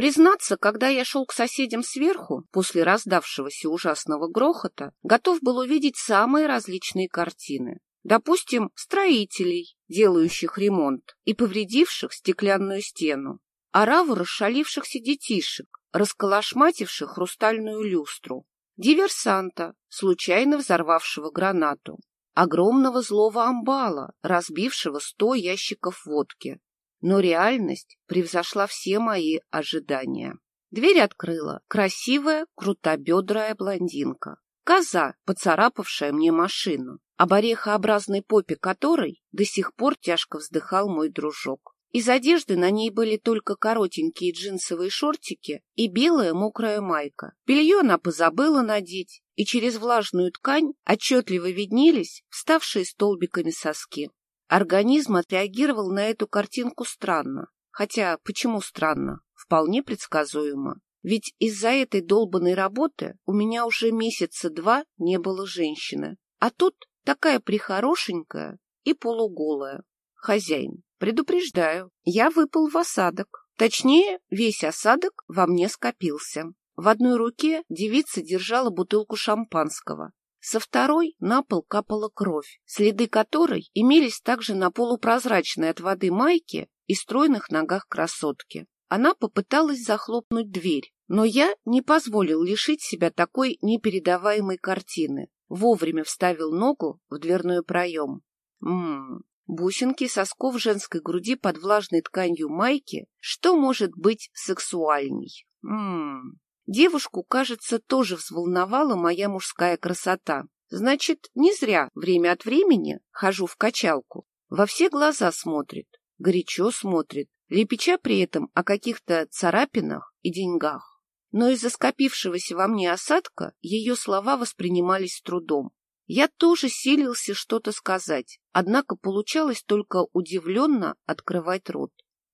Признаться, когда я шел к соседям сверху, после раздавшегося ужасного грохота, готов был увидеть самые различные картины. Допустим, строителей, делающих ремонт и повредивших стеклянную стену, ораву расшалившихся детишек, расколошмативших хрустальную люстру, диверсанта, случайно взорвавшего гранату, огромного злого амбала, разбившего сто ящиков водки. Но реальность превзошла все мои ожидания. Дверь открыла красивая, крутобедрая блондинка. Коза, поцарапавшая мне машину, об орехообразной попе которой до сих пор тяжко вздыхал мой дружок. Из одежды на ней были только коротенькие джинсовые шортики и белая мокрая майка. Белье она позабыла надеть, и через влажную ткань отчетливо виднелись вставшие столбиками соски. Организм отреагировал на эту картинку странно. Хотя, почему странно? Вполне предсказуемо. Ведь из-за этой долбанной работы у меня уже месяца два не было женщины. А тут такая прихорошенькая и полуголая. Хозяин, предупреждаю, я выпал в осадок. Точнее, весь осадок во мне скопился. В одной руке девица держала бутылку шампанского, со второй на пол капала кровь, следы которой имелись также на полупрозрачной от воды майке и стройных ногах красотки. Она попыталась захлопнуть дверь, но я не позволил лишить себя такой непередаваемой картины. Вовремя вставил ногу в дверной проем. Ммм, бусинки сосков женской груди под влажной тканью майки. Что может быть сексуальней? Ммм, Девушку, кажется, тоже взволновала моя мужская красота. Значит, не зря время от времени хожу в качалку. Во все глаза смотрит, горячо смотрит, лепеча при этом о каких-то царапинах и деньгах. Но из-за скопившегося во мне осадка ее слова воспринимались с трудом. Я тоже силился что-то сказать, однако получалось только удивленно открывать рот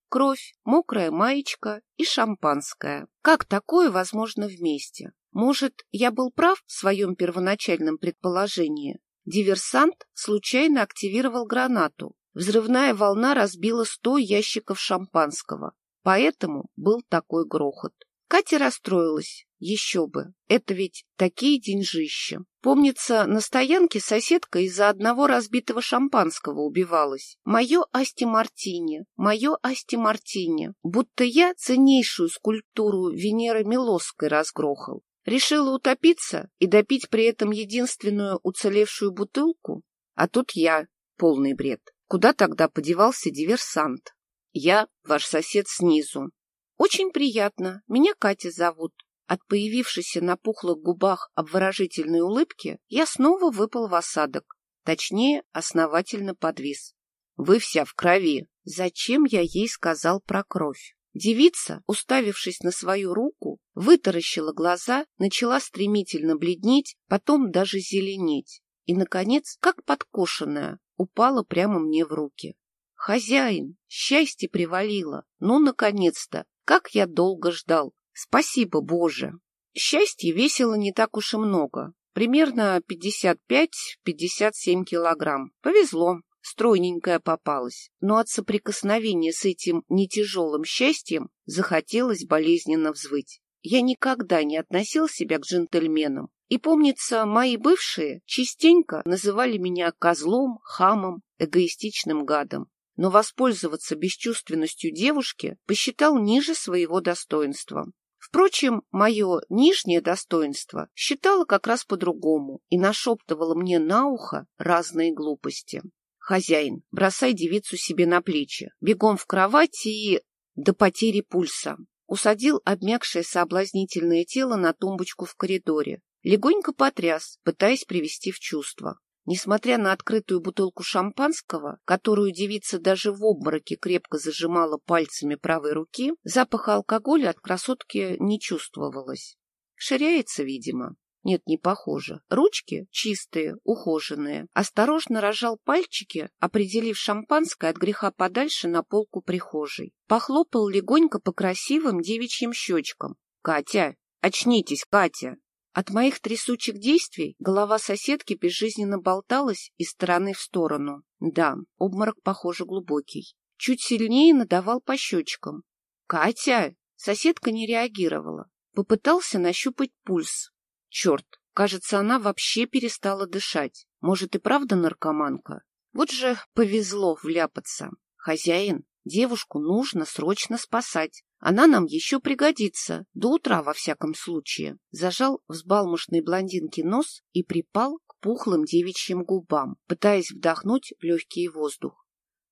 кровь, мокрая маечка и шампанское. Как такое возможно вместе? Может, я был прав в своем первоначальном предположении? Диверсант случайно активировал гранату. Взрывная волна разбила сто ящиков шампанского. Поэтому был такой грохот. Катя расстроилась. Еще бы. Это ведь такие деньжища. Помнится, на стоянке соседка из-за одного разбитого шампанского убивалась. Мое Асти Мартини, мое Асти Мартини. Будто я ценнейшую скульптуру Венеры Милосской разгрохал. Решила утопиться и допить при этом единственную уцелевшую бутылку? А тут я, полный бред. Куда тогда подевался диверсант? Я ваш сосед снизу. Очень приятно. Меня Катя зовут. От появившейся на пухлых губах обворожительной улыбки я снова выпал в осадок. Точнее, основательно подвис. Вы вся в крови. Зачем я ей сказал про кровь? Девица, уставившись на свою руку, вытаращила глаза, начала стремительно бледнеть, потом даже зеленеть. И, наконец, как подкошенная, упала прямо мне в руки. «Хозяин, счастье привалило! Ну, наконец-то! Как я долго ждал! Спасибо, Боже! Счастье весило не так уж и много. Примерно 55-57 килограмм. Повезло, стройненькая попалась. Но от соприкосновения с этим нетяжелым счастьем захотелось болезненно взвыть. Я никогда не относил себя к джентльменам. И, помнится, мои бывшие частенько называли меня козлом, хамом, эгоистичным гадом но воспользоваться бесчувственностью девушки посчитал ниже своего достоинства. Впрочем, мое нижнее достоинство считало как раз по-другому и нашептывало мне на ухо разные глупости. «Хозяин, бросай девицу себе на плечи, бегом в кровать и... до потери пульса». Усадил обмякшее соблазнительное тело на тумбочку в коридоре. Легонько потряс, пытаясь привести в чувство. Несмотря на открытую бутылку шампанского, которую девица даже в обмороке крепко зажимала пальцами правой руки, запаха алкоголя от красотки не чувствовалось. Ширяется, видимо. Нет, не похоже. Ручки чистые, ухоженные. Осторожно рожал пальчики, определив шампанское от греха подальше на полку прихожей. Похлопал легонько по красивым девичьим щечкам. «Катя! Очнитесь, Катя!» От моих трясучих действий голова соседки безжизненно болталась из стороны в сторону. Да, обморок, похоже, глубокий. Чуть сильнее надавал по щечкам. «Катя!» — Соседка не реагировала. Попытался нащупать пульс. Черт, кажется, она вообще перестала дышать. Может, и правда наркоманка? Вот же повезло вляпаться. Хозяин, девушку нужно срочно спасать. Она нам еще пригодится, до утра во всяком случае. Зажал взбалмошной блондинки нос и припал к пухлым девичьим губам, пытаясь вдохнуть в легкий воздух.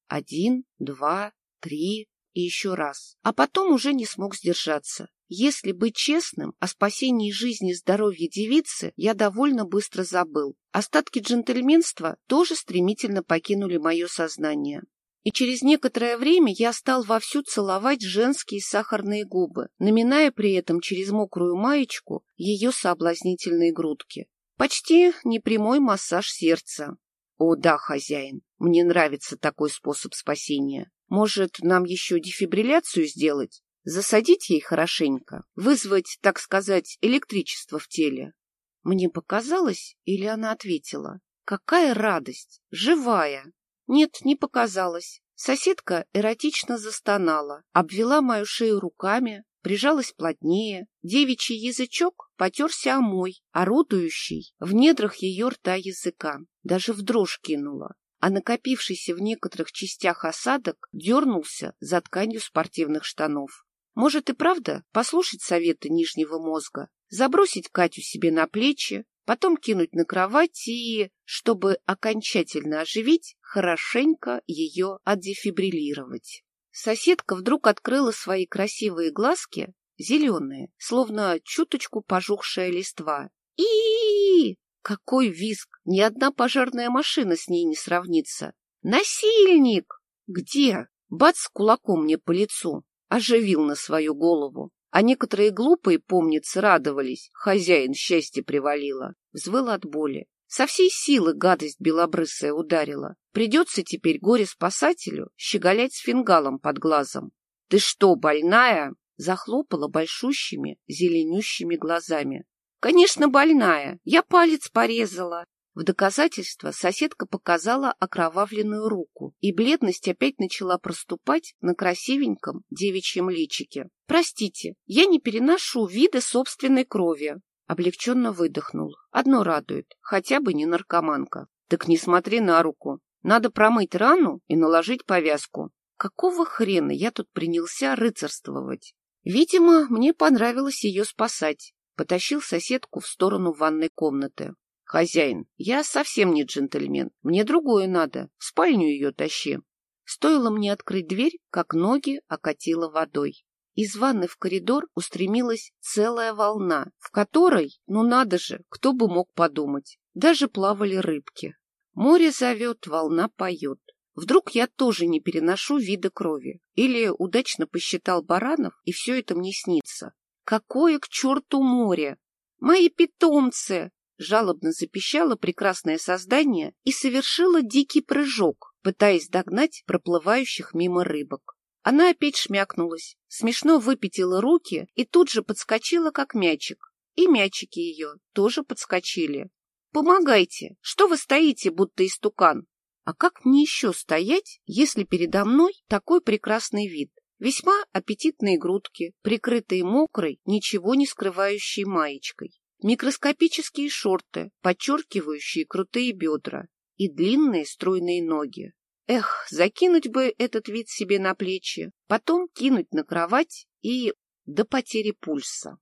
Один, два, три и еще раз. А потом уже не смог сдержаться. Если быть честным, о спасении жизни и здоровья девицы я довольно быстро забыл. Остатки джентльменства тоже стремительно покинули мое сознание и через некоторое время я стал вовсю целовать женские сахарные губы, наминая при этом через мокрую маечку ее соблазнительные грудки. Почти непрямой массаж сердца. О да, хозяин, мне нравится такой способ спасения. Может, нам еще дефибрилляцию сделать? Засадить ей хорошенько? Вызвать, так сказать, электричество в теле? Мне показалось, или она ответила? Какая радость! Живая! Нет, не показалось. Соседка эротично застонала, обвела мою шею руками, прижалась плотнее. Девичий язычок потерся о мой, орудующий в недрах ее рта языка. Даже в дрожь кинула, а накопившийся в некоторых частях осадок дернулся за тканью спортивных штанов. Может и правда послушать советы нижнего мозга, забросить Катю себе на плечи, потом кинуть на кровать и, чтобы окончательно оживить, хорошенько ее отдефибриллировать. Соседка вдруг открыла свои красивые глазки, зеленые, словно чуточку пожухшая листва. и Какой визг! Ни одна пожарная машина с ней не сравнится. «Насильник!» «Где?» Бац кулаком мне по лицу. Оживил на свою голову. А некоторые глупые, помнится, радовались. Хозяин счастье привалило. Взвыл от боли. Со всей силы гадость белобрысая ударила. Придется теперь горе-спасателю щеголять с фингалом под глазом. — Ты что, больная? — захлопала большущими, зеленющими глазами. — Конечно, больная. Я палец порезала. В доказательство соседка показала окровавленную руку, и бледность опять начала проступать на красивеньком девичьем личике. «Простите, я не переношу вида собственной крови». Облегченно выдохнул. Одно радует, хотя бы не наркоманка. «Так не смотри на руку. Надо промыть рану и наложить повязку». Какого хрена я тут принялся рыцарствовать? Видимо, мне понравилось ее спасать. Потащил соседку в сторону ванной комнаты. «Хозяин, я совсем не джентльмен. Мне другое надо. В спальню ее тащи». Стоило мне открыть дверь, как ноги окатило водой. Из ванны в коридор устремилась целая волна, в которой, ну надо же, кто бы мог подумать, даже плавали рыбки. Море зовет, волна поет. Вдруг я тоже не переношу вида крови? Или удачно посчитал баранов, и все это мне снится? Какое к черту море? Мои питомцы! Жалобно запищало прекрасное создание и совершило дикий прыжок, пытаясь догнать проплывающих мимо рыбок. Она опять шмякнулась, смешно выпятила руки и тут же подскочила, как мячик. И мячики ее тоже подскочили. «Помогайте! Что вы стоите, будто истукан?» А как мне еще стоять, если передо мной такой прекрасный вид? Весьма аппетитные грудки, прикрытые мокрой, ничего не скрывающей маечкой микроскопические шорты, подчеркивающие крутые бедра и длинные стройные ноги. Эх, закинуть бы этот вид себе на плечи, потом кинуть на кровать и до потери пульса.